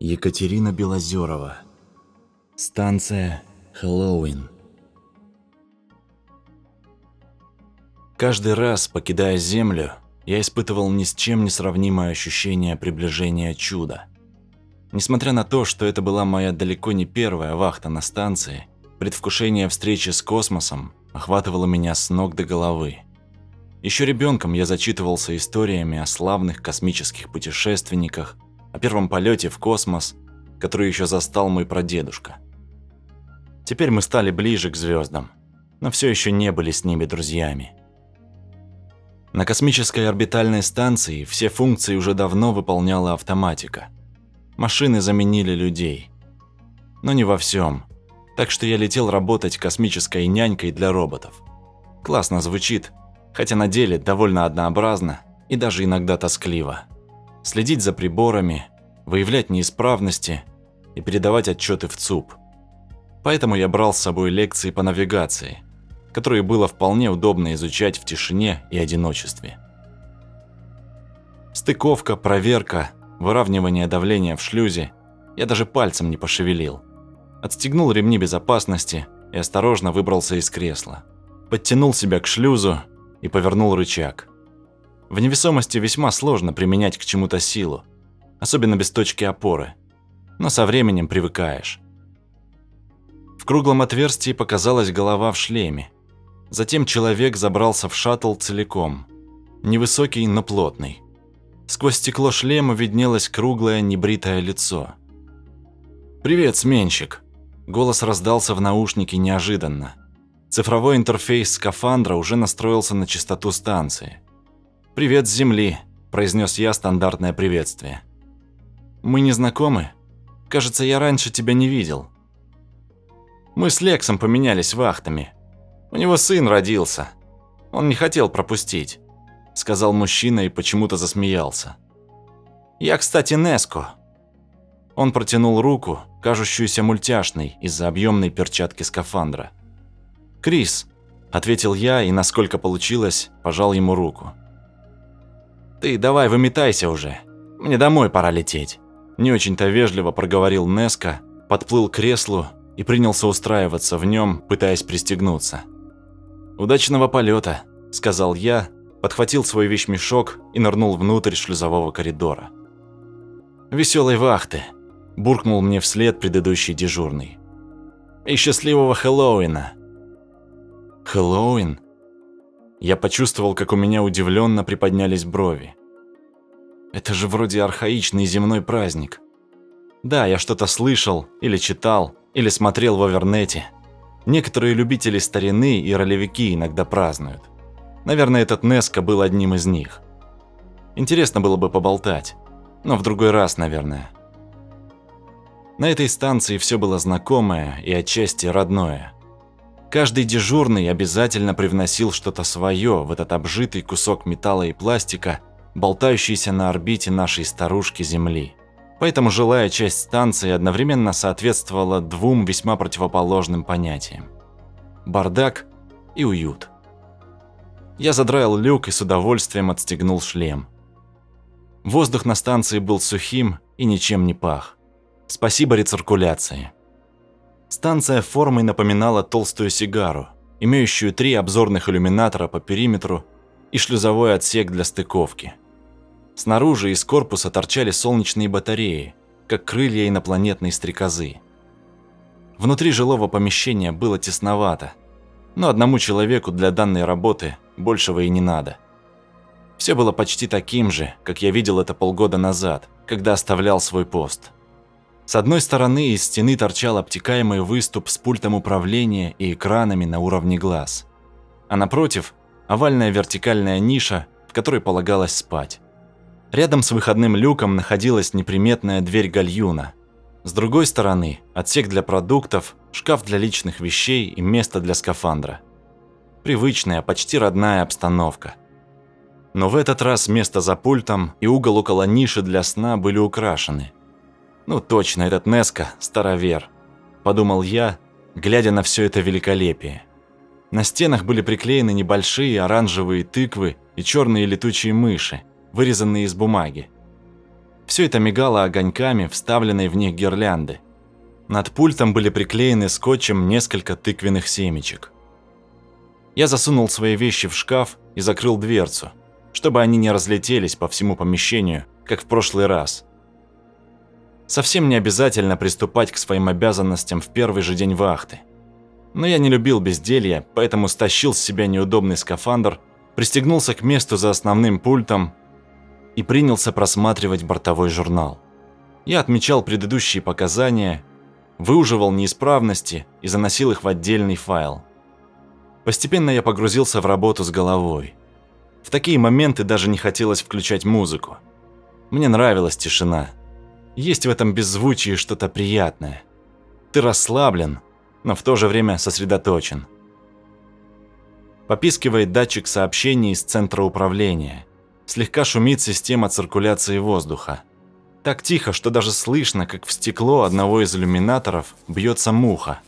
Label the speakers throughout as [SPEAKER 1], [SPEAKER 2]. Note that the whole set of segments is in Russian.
[SPEAKER 1] Екатерина Белозерова. Станция Хэллоуин. Каждый раз, покидая Землю, я испытывал ни с чем не сравнимое ощущение приближения чуда. Несмотря на то, что это была моя далеко не первая вахта на станции, предвкушение встречи с космосом охватывало меня с ног до головы. Еще ребенком я зачитывался историями о славных космических путешественниках – о первом полете в космос, который еще застал мой прадедушка. Теперь мы стали ближе к звездам, но все еще не были с ними друзьями. На космической орбитальной станции все функции уже давно выполняла автоматика. Машины заменили людей. Но не во всем. Так что я летел работать космической нянькой для роботов. Классно звучит, хотя на деле довольно однообразно и даже иногда тоскливо следить за приборами, выявлять неисправности и передавать отчеты в ЦУП. Поэтому я брал с собой лекции по навигации, которые было вполне удобно изучать в тишине и одиночестве. Стыковка, проверка, выравнивание давления в шлюзе я даже пальцем не пошевелил. Отстегнул ремни безопасности и осторожно выбрался из кресла. Подтянул себя к шлюзу и повернул рычаг. В невесомости весьма сложно применять к чему-то силу, особенно без точки опоры. Но со временем привыкаешь. В круглом отверстии показалась голова в шлеме. Затем человек забрался в шаттл целиком. Невысокий, но плотный. Сквозь стекло шлема виднелось круглое небритое лицо. «Привет, сменщик!» Голос раздался в наушнике неожиданно. Цифровой интерфейс скафандра уже настроился на частоту станции. «Привет с Земли», – произнес я стандартное приветствие. «Мы не знакомы? Кажется, я раньше тебя не видел». Мы с Лексом поменялись вахтами. У него сын родился. Он не хотел пропустить, сказал мужчина и почему-то засмеялся. Я, кстати, Неско. Он протянул руку, кажущуюся мультяшной из-за объемной перчатки скафандра. Крис, ответил я и, насколько получилось, пожал ему руку. «Ты давай выметайся уже. Мне домой пора лететь». Не очень-то вежливо проговорил Неска, подплыл к креслу и принялся устраиваться в нем, пытаясь пристегнуться. «Удачного полета», – сказал я, подхватил свой вещмешок и нырнул внутрь шлюзового коридора. «Веселой вахты», – буркнул мне вслед предыдущий дежурный. «И счастливого Хэллоуина». «Хэллоуин?» Я почувствовал, как у меня удивленно приподнялись брови. Это же вроде архаичный земной праздник. Да, я что-то слышал, или читал, или смотрел в Овернете. Некоторые любители старины и ролевики иногда празднуют. Наверное, этот Неска был одним из них. Интересно было бы поболтать. Но в другой раз, наверное. На этой станции все было знакомое и отчасти родное – Каждый дежурный обязательно привносил что-то свое в этот обжитый кусок металла и пластика, болтающийся на орбите нашей старушки Земли. Поэтому жилая часть станции одновременно соответствовала двум весьма противоположным понятиям. Бардак и уют. Я задраил люк и с удовольствием отстегнул шлем. Воздух на станции был сухим и ничем не пах. Спасибо рециркуляции. Станция формой напоминала толстую сигару, имеющую три обзорных иллюминатора по периметру и шлюзовой отсек для стыковки. Снаружи из корпуса торчали солнечные батареи, как крылья инопланетной стрекозы. Внутри жилого помещения было тесновато, но одному человеку для данной работы большего и не надо. Все было почти таким же, как я видел это полгода назад, когда оставлял свой пост – с одной стороны из стены торчал обтекаемый выступ с пультом управления и экранами на уровне глаз. А напротив – овальная вертикальная ниша, в которой полагалось спать. Рядом с выходным люком находилась неприметная дверь гальюна. С другой стороны – отсек для продуктов, шкаф для личных вещей и место для скафандра. Привычная, почти родная обстановка. Но в этот раз место за пультом и угол около ниши для сна были украшены – ну точно, этот Неска – старовер. Подумал я, глядя на все это великолепие. На стенах были приклеены небольшие оранжевые тыквы и черные летучие мыши, вырезанные из бумаги. Все это мигало огоньками, вставленной в них гирлянды. Над пультом были приклеены скотчем несколько тыквенных семечек. Я засунул свои вещи в шкаф и закрыл дверцу, чтобы они не разлетелись по всему помещению, как в прошлый раз. Совсем не обязательно приступать к своим обязанностям в первый же день вахты. Но я не любил безделья, поэтому стащил с себя неудобный скафандр, пристегнулся к месту за основным пультом и принялся просматривать бортовой журнал. Я отмечал предыдущие показания, выуживал неисправности и заносил их в отдельный файл. Постепенно я погрузился в работу с головой. В такие моменты даже не хотелось включать музыку. Мне нравилась тишина. Есть в этом беззвучии что-то приятное. Ты расслаблен, но в то же время сосредоточен. Попискивает датчик сообщений из центра управления. Слегка шумит система циркуляции воздуха. Так тихо, что даже слышно, как в стекло одного из иллюминаторов бьется муха.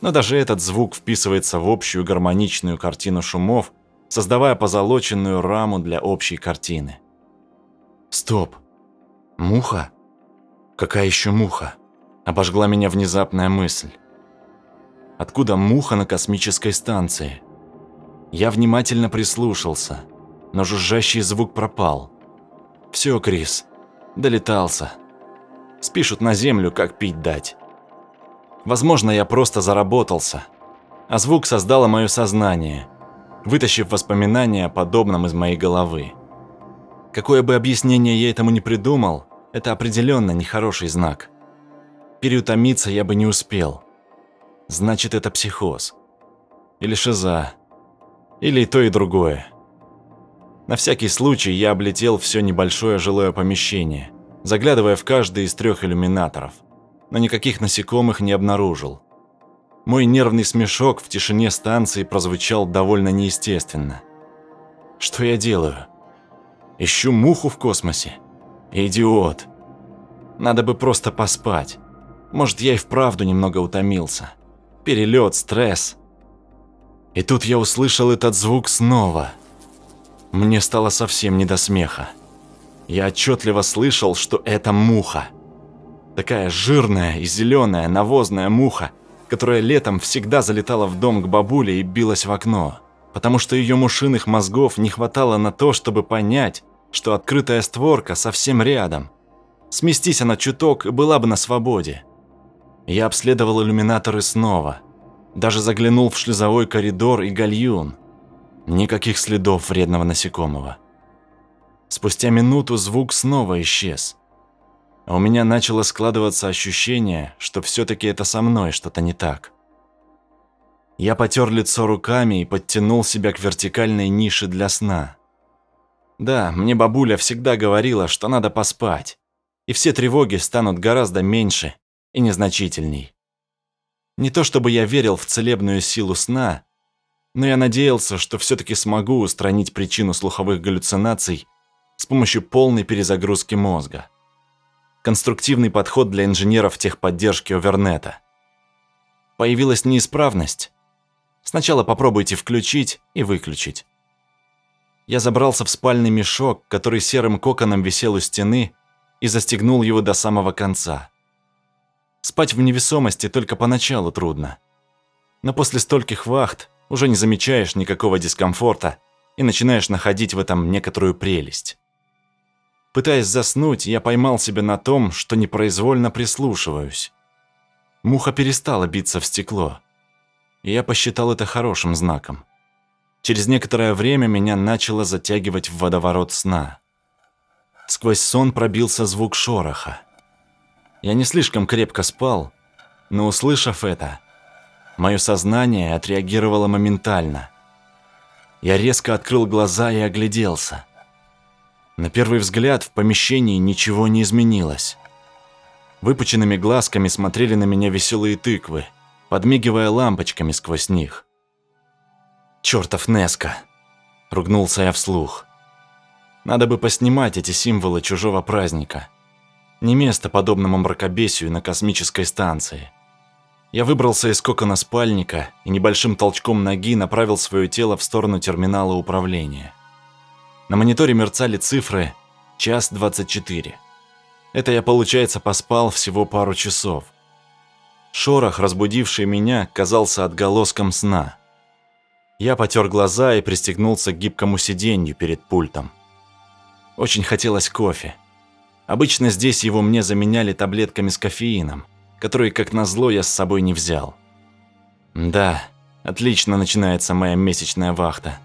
[SPEAKER 1] Но даже этот звук вписывается в общую гармоничную картину шумов, создавая позолоченную раму для общей картины. Стоп. Муха? Какая еще муха? Обожгла меня внезапная мысль. Откуда муха на космической станции? Я внимательно прислушался, но жужжащий звук пропал. Все, Крис, долетался. Спишут на землю, как пить дать. Возможно, я просто заработался, а звук создало мое сознание, вытащив воспоминания о подобном из моей головы. Какое бы объяснение я этому не придумал, это определенно нехороший знак. Переутомиться я бы не успел. Значит, это психоз. Или шиза. Или и то, и другое. На всякий случай я облетел все небольшое жилое помещение, заглядывая в каждый из трех иллюминаторов, но никаких насекомых не обнаружил. Мой нервный смешок в тишине станции прозвучал довольно неестественно. Что я делаю? Ищу муху в космосе? Идиот. Надо бы просто поспать. Может, я и вправду немного утомился. Перелет, стресс. И тут я услышал этот звук снова. Мне стало совсем не до смеха. Я отчетливо слышал, что это муха. Такая жирная и зеленая навозная муха, которая летом всегда залетала в дом к бабуле и билась в окно, потому что ее мушиных мозгов не хватало на то, чтобы понять, что открытая створка совсем рядом. Сместись она чуток, была бы на свободе. Я обследовал иллюминаторы снова. Даже заглянул в шлюзовой коридор и гальюн. Никаких следов вредного насекомого. Спустя минуту звук снова исчез. У меня начало складываться ощущение, что все-таки это со мной что-то не так. Я потер лицо руками и подтянул себя к вертикальной нише для сна. Да, мне бабуля всегда говорила, что надо поспать, и все тревоги станут гораздо меньше и незначительней. Не то чтобы я верил в целебную силу сна, но я надеялся, что все-таки смогу устранить причину слуховых галлюцинаций с помощью полной перезагрузки мозга. Конструктивный подход для инженеров техподдержки Овернета. Появилась неисправность. Сначала попробуйте включить и выключить. Я забрался в спальный мешок, который серым коконом висел у стены, и застегнул его до самого конца. Спать в невесомости только поначалу трудно. Но после стольких вахт уже не замечаешь никакого дискомфорта и начинаешь находить в этом некоторую прелесть. Пытаясь заснуть, я поймал себя на том, что непроизвольно прислушиваюсь. Муха перестала биться в стекло, и я посчитал это хорошим знаком. Через некоторое время меня начало затягивать в водоворот сна. Сквозь сон пробился звук шороха. Я не слишком крепко спал, но услышав это, мое сознание отреагировало моментально. Я резко открыл глаза и огляделся. На первый взгляд в помещении ничего не изменилось. Выпученными глазками смотрели на меня веселые тыквы, подмигивая лампочками сквозь них. «Чёртов Неска!» – ругнулся я вслух. «Надо бы поснимать эти символы чужого праздника». Не место подобному мракобесию на космической станции. Я выбрался из кокона спальника и небольшим толчком ноги направил свое тело в сторону терминала управления. На мониторе мерцали цифры час 24. Это я, получается, поспал всего пару часов. Шорох, разбудивший меня, казался отголоском сна. Я потер глаза и пристегнулся к гибкому сиденью перед пультом. Очень хотелось кофе. Обычно здесь его мне заменяли таблетками с кофеином, которые, как назло, я с собой не взял. Да, отлично начинается моя месячная вахта.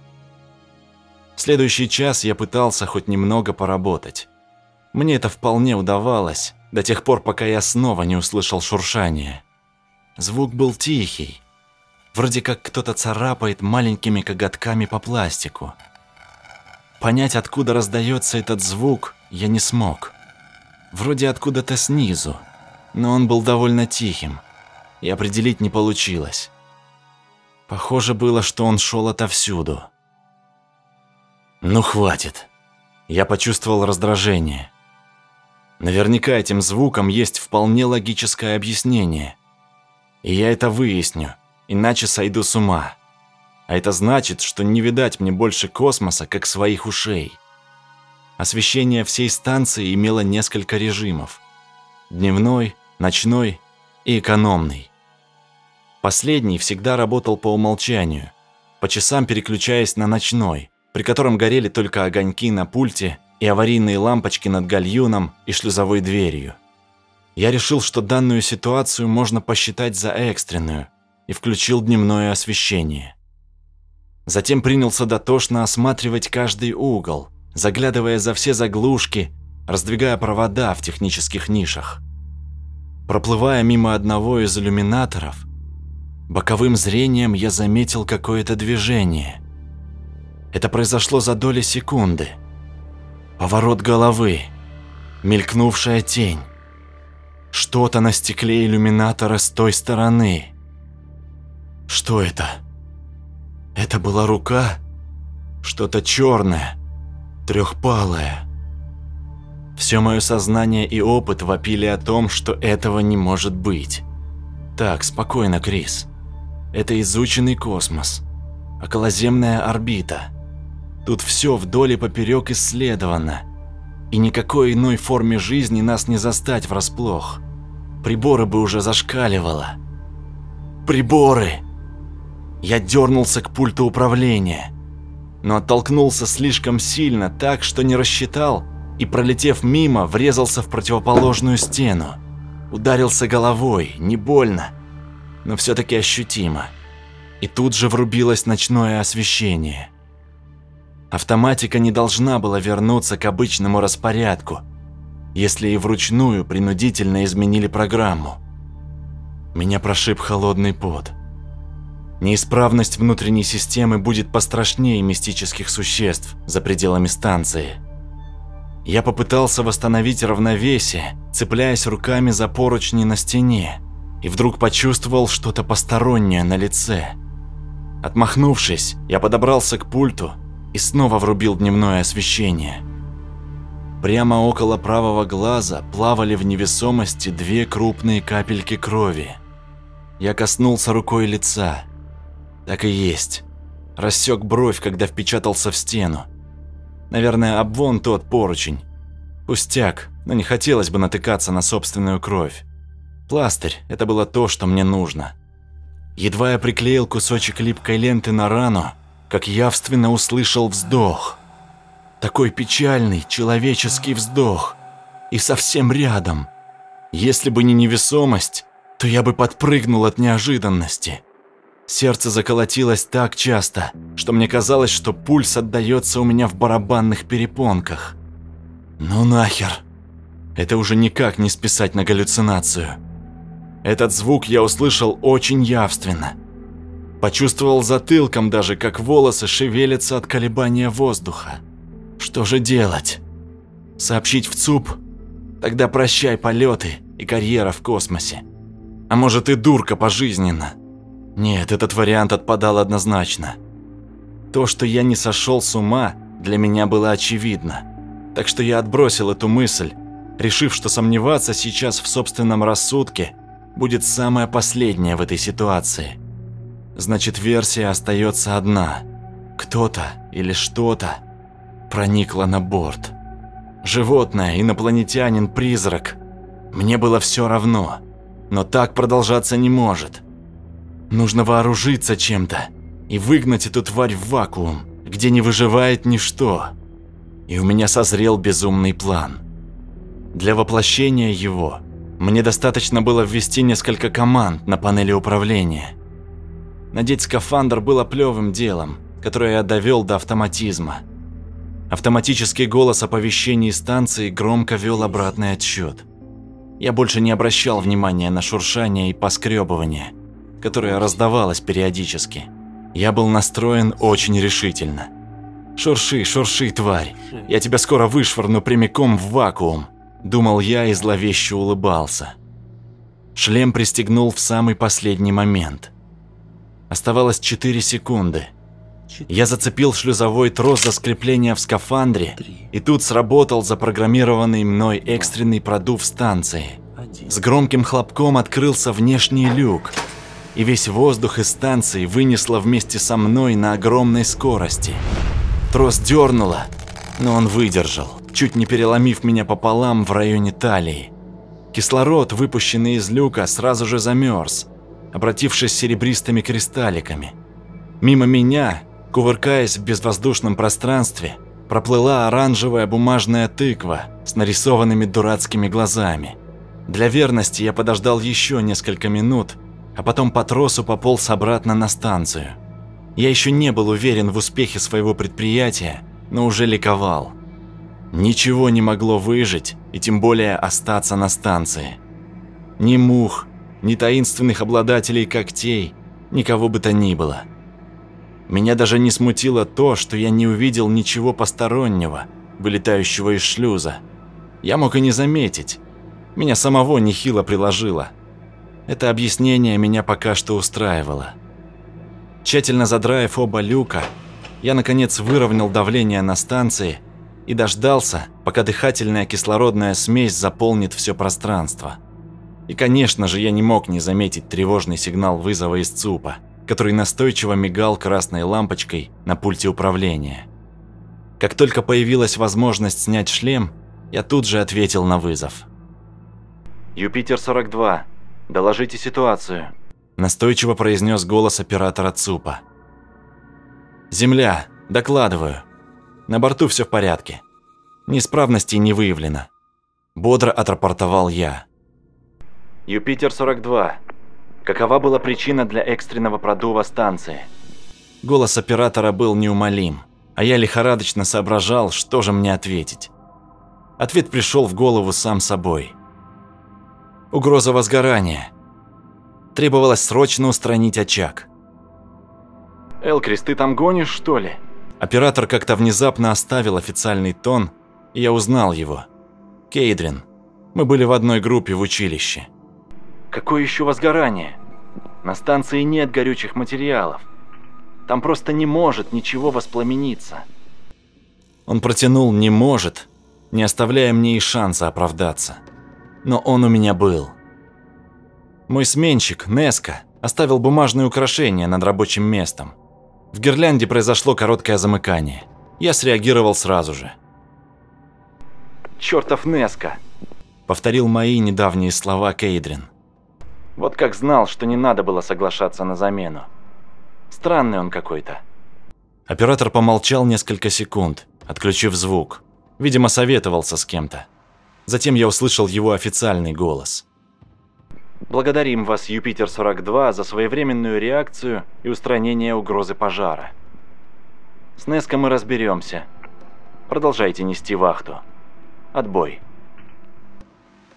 [SPEAKER 1] следующий час я пытался хоть немного поработать. Мне это вполне удавалось, до тех пор, пока я снова не услышал шуршания. Звук был тихий, вроде как кто-то царапает маленькими коготками по пластику. Понять, откуда раздается этот звук, я не смог. Вроде откуда-то снизу, но он был довольно тихим, и определить не получилось. Похоже было, что он шел отовсюду. Ну хватит. Я почувствовал раздражение. Наверняка этим звуком есть вполне логическое объяснение. И я это выясню, иначе сойду с ума. А это значит, что не видать мне больше космоса, как своих ушей. Освещение всей станции имело несколько режимов. Дневной, ночной и экономный. Последний всегда работал по умолчанию, по часам переключаясь на ночной, при котором горели только огоньки на пульте и аварийные лампочки над гальюном и шлюзовой дверью. Я решил, что данную ситуацию можно посчитать за экстренную, и включил дневное освещение. Затем принялся дотошно осматривать каждый угол, заглядывая за все заглушки, раздвигая провода в технических нишах. Проплывая мимо одного из иллюминаторов, боковым зрением я заметил какое-то движение. Это произошло за доли секунды. Поворот головы, мелькнувшая тень. Что-то на стекле иллюминатора с той стороны. Что это? Это была рука? Что-то черное, трехпалое. Все мое сознание и опыт вопили о том, что этого не может быть. Так, спокойно, Крис. Это изученный космос. Околоземная орбита. Тут все вдоль и поперек исследовано. И никакой иной форме жизни нас не застать врасплох. Приборы бы уже зашкаливало. Приборы! Я дернулся к пульту управления, но оттолкнулся слишком сильно так, что не рассчитал и, пролетев мимо, врезался в противоположную стену. Ударился головой, не больно, но все-таки ощутимо. И тут же врубилось ночное освещение. Автоматика не должна была вернуться к обычному распорядку, если и вручную принудительно изменили программу. Меня прошиб холодный пот. Неисправность внутренней системы будет пострашнее мистических существ за пределами станции. Я попытался восстановить равновесие, цепляясь руками за поручни на стене, и вдруг почувствовал что-то постороннее на лице. Отмахнувшись, я подобрался к пульту и снова врубил дневное освещение. Прямо около правого глаза плавали в невесомости две крупные капельки крови. Я коснулся рукой лица так и есть. Рассек бровь, когда впечатался в стену. Наверное, об вон тот поручень. Пустяк, но не хотелось бы натыкаться на собственную кровь. Пластырь – это было то, что мне нужно. Едва я приклеил кусочек липкой ленты на рану, как явственно услышал вздох. Такой печальный человеческий вздох. И совсем рядом. Если бы не невесомость, то я бы подпрыгнул от неожиданности. Сердце заколотилось так часто, что мне казалось, что пульс отдается у меня в барабанных перепонках. Ну нахер. Это уже никак не списать на галлюцинацию. Этот звук я услышал очень явственно. Почувствовал затылком даже, как волосы шевелятся от колебания воздуха. Что же делать? Сообщить в ЦУП? Тогда прощай полеты и карьера в космосе. А может и дурка пожизненно. Нет, этот вариант отпадал однозначно. То, что я не сошел с ума, для меня было очевидно. Так что я отбросил эту мысль, решив, что сомневаться сейчас в собственном рассудке будет самое последнее в этой ситуации. Значит, версия остается одна. Кто-то или что-то проникло на борт. Животное, инопланетянин, призрак. Мне было все равно. Но так продолжаться не может. Нужно вооружиться чем-то и выгнать эту тварь в вакуум, где не выживает ничто. И у меня созрел безумный план. Для воплощения его мне достаточно было ввести несколько команд на панели управления. Надеть скафандр было плевым делом, которое я довел до автоматизма. Автоматический голос оповещений станции громко вел обратный отсчет. Я больше не обращал внимания на шуршание и поскребывание, которое раздавалось периодически. Я был настроен очень решительно. «Шурши, шурши, тварь! Я тебя скоро вышвырну прямиком в вакуум!» Думал я и зловеще улыбался. Шлем пристегнул в самый последний момент. Оставалось 4 секунды. Я зацепил шлюзовой трос за скрепление в скафандре, и тут сработал запрограммированный мной экстренный продув станции. С громким хлопком открылся внешний люк, и весь воздух из станции вынесло вместе со мной на огромной скорости. Трос дернуло, но он выдержал чуть не переломив меня пополам в районе талии. Кислород, выпущенный из люка, сразу же замерз, обратившись серебристыми кристалликами. Мимо меня, кувыркаясь в безвоздушном пространстве, проплыла оранжевая бумажная тыква с нарисованными дурацкими глазами. Для верности я подождал еще несколько минут, а потом по тросу пополз обратно на станцию. Я еще не был уверен в успехе своего предприятия, но уже ликовал. Ничего не могло выжить и тем более остаться на станции. Ни мух, ни таинственных обладателей когтей, никого бы то ни было. Меня даже не смутило то, что я не увидел ничего постороннего, вылетающего из шлюза. Я мог и не заметить. Меня самого нехило приложило. Это объяснение меня пока что устраивало. Тщательно задраив оба люка, я наконец выровнял давление на станции и дождался, пока дыхательная кислородная смесь заполнит все пространство. И, конечно же, я не мог не заметить тревожный сигнал вызова из ЦУПа, который настойчиво мигал красной лампочкой на пульте управления. Как только появилась возможность снять шлем, я тут же ответил на вызов. «Юпитер-42, доложите ситуацию», – настойчиво произнес голос оператора ЦУПа. «Земля, докладываю. На борту все в порядке. Неисправностей не выявлено. Бодро отрапортовал я. Юпитер-42. Какова была причина для экстренного продува станции? Голос оператора был неумолим, а я лихорадочно соображал, что же мне ответить. Ответ пришел в голову сам собой. Угроза возгорания. Требовалось срочно устранить очаг. «Элкрис, ты там гонишь, что ли?» Оператор как-то внезапно оставил официальный тон, и я узнал его. Кейдрин. Мы были в одной группе в училище. Какое еще возгорание? На станции нет горючих материалов. Там просто не может ничего воспламениться. Он протянул «не может», не оставляя мне и шанса оправдаться. Но он у меня был. Мой сменщик, Неска, оставил бумажные украшения над рабочим местом. В гирлянде произошло короткое замыкание. Я среагировал сразу же. «Чёртов Неска!» – повторил мои недавние слова Кейдрин. Вот как знал, что не надо было соглашаться на замену. Странный он какой-то. Оператор помолчал несколько секунд, отключив звук. Видимо, советовался с кем-то. Затем я услышал его официальный голос. Благодарим вас, Юпитер-42, за своевременную реакцию и устранение угрозы пожара. С Неска мы разберемся. Продолжайте нести вахту. Отбой.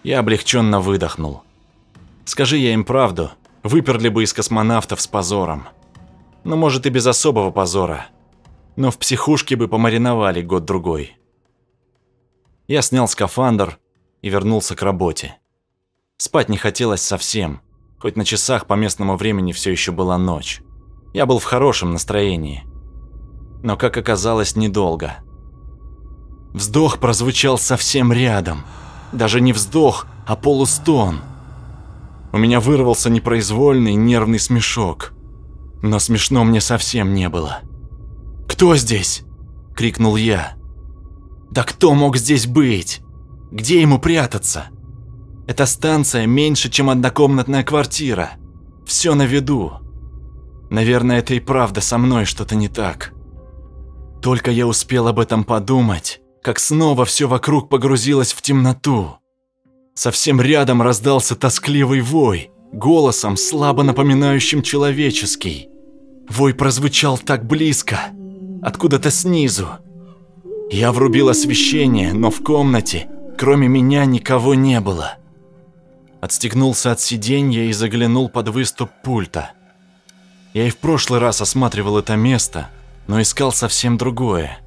[SPEAKER 1] Я облегченно выдохнул. Скажи я им правду, выперли бы из космонавтов с позором. Ну, может, и без особого позора. Но в психушке бы помариновали год-другой. Я снял скафандр и вернулся к работе. Спать не хотелось совсем, хоть на часах по местному времени все еще была ночь. Я был в хорошем настроении. Но, как оказалось, недолго. Вздох прозвучал совсем рядом. Даже не вздох, а полустон. У меня вырвался непроизвольный нервный смешок. Но смешно мне совсем не было. «Кто здесь?» – крикнул я. Да кто мог здесь быть? Где ему прятаться? Эта станция меньше, чем однокомнатная квартира. Все на виду. Наверное, это и правда со мной что-то не так. Только я успел об этом подумать, как снова все вокруг погрузилось в темноту. Совсем рядом раздался тоскливый вой, голосом, слабо напоминающим человеческий. Вой прозвучал так близко, откуда-то снизу. Я врубил освещение, но в комнате, кроме меня, никого не было. Отстегнулся от сиденья и заглянул под выступ пульта. Я и в прошлый раз осматривал это место, но искал совсем другое.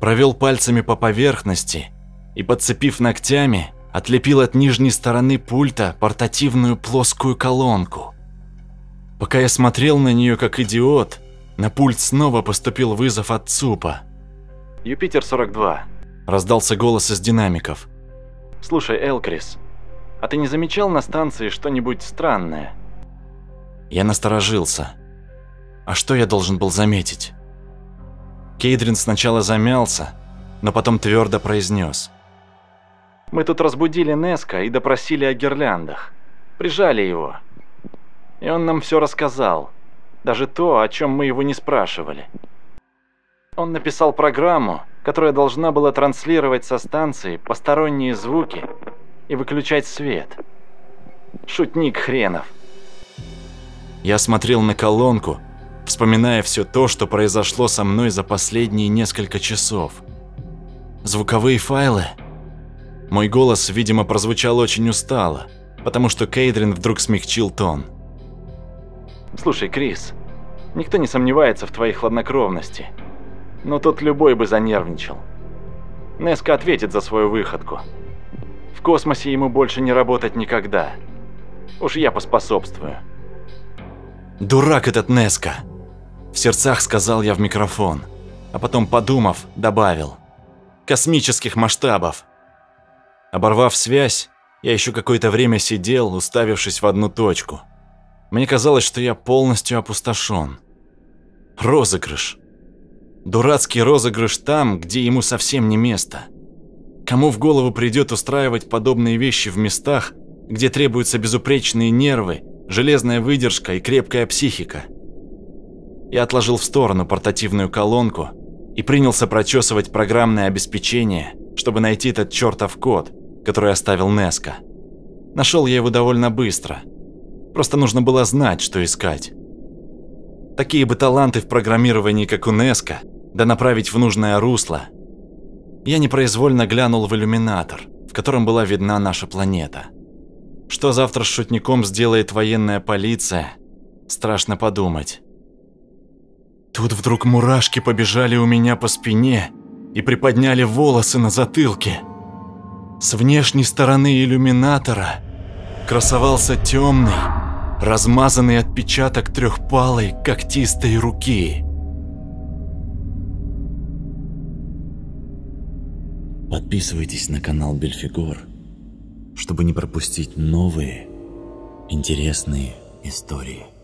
[SPEAKER 1] Провел пальцами по поверхности и, подцепив ногтями, отлепил от нижней стороны пульта портативную плоскую колонку. Пока я смотрел на нее как идиот, на пульт снова поступил вызов от ЦУПа. «Юпитер-42», – раздался голос из динамиков. «Слушай, Элкрис, а ты не замечал на станции что-нибудь странное?» Я насторожился. А что я должен был заметить? Кейдрин сначала замялся, но потом твердо произнес. «Мы тут разбудили Неска и допросили о гирляндах. Прижали его. И он нам все рассказал. Даже то, о чем мы его не спрашивали. Он написал программу, которая должна была транслировать со станции посторонние звуки и выключать свет. Шутник хренов. Я смотрел на колонку, вспоминая все то, что произошло со мной за последние несколько часов. Звуковые файлы. Мой голос, видимо, прозвучал очень устало, потому что Кейдрин вдруг смягчил тон. «Слушай, Крис, никто не сомневается в твоей хладнокровности, но тут любой бы занервничал. Неска ответит за свою выходку. В космосе ему больше не работать никогда. Уж я поспособствую». «Дурак этот Неска!» В сердцах сказал я в микрофон, а потом, подумав, добавил. «Космических масштабов!» Оборвав связь, я еще какое-то время сидел, уставившись в одну точку. Мне казалось, что я полностью опустошен. Розыгрыш. Дурацкий розыгрыш там, где ему совсем не место. Кому в голову придет устраивать подобные вещи в местах, где требуются безупречные нервы железная выдержка и крепкая психика. Я отложил в сторону портативную колонку и принялся прочесывать программное обеспечение, чтобы найти этот чертов код, который оставил Неска. Нашел я его довольно быстро. Просто нужно было знать, что искать. Такие бы таланты в программировании, как у Неска, да направить в нужное русло. Я непроизвольно глянул в иллюминатор, в котором была видна наша планета. Что завтра с шутником сделает военная полиция, страшно подумать. Тут вдруг мурашки побежали у меня по спине и приподняли волосы на затылке. С внешней стороны иллюминатора красовался темный, размазанный отпечаток трехпалой когтистой руки.
[SPEAKER 2] Подписывайтесь на канал Бельфигор чтобы не пропустить новые интересные истории.